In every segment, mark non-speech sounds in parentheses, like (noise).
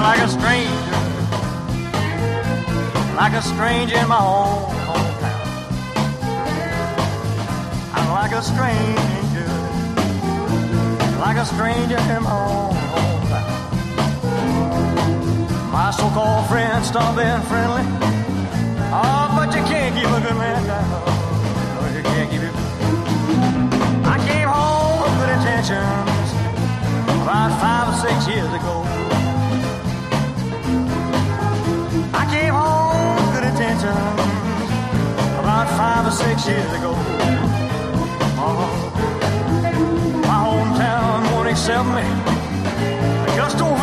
Like a stranger, like a stranger in my own hometown. I'm like a stranger, like a stranger in my own hometown. My so-called friends stop being friendly. Oh, but you can't keep a good man down. No, you can't keep it. I came home with good intentions about five or six years ago. Five or six years ago. Oh, my hometown won't accept me. I just don't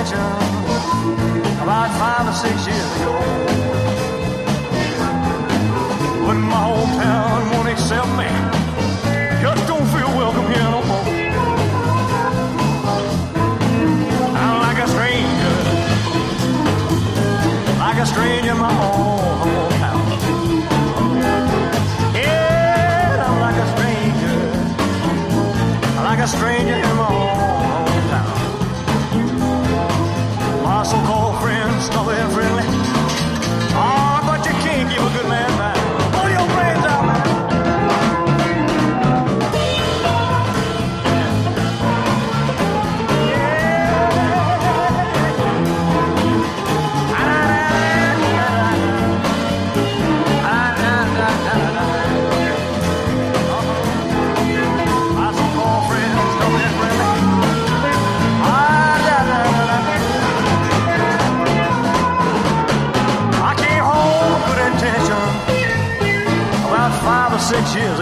with about five or six years ago. But my hometown won't accept me. Just don't feel welcome here no more. I'm like a stranger, like a stranger in my own hometown. Yeah, I'm like a stranger, like a stranger in my own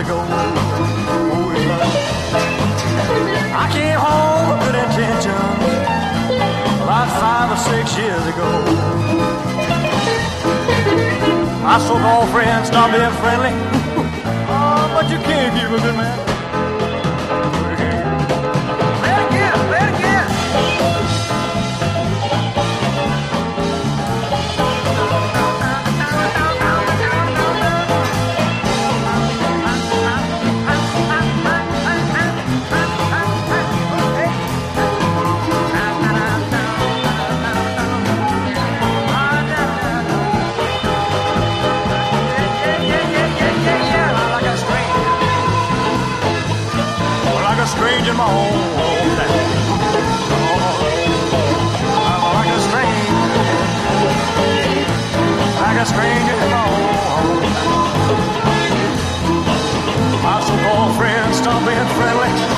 ago. Oh, yeah. I came home with good intention about five or six years ago. My so-called friends stopped being friendly. (laughs) Oh, but you can't keep a good man. Own hometown. I'm like a stranger, like a stranger hometown. My so-called friends stop being friendly.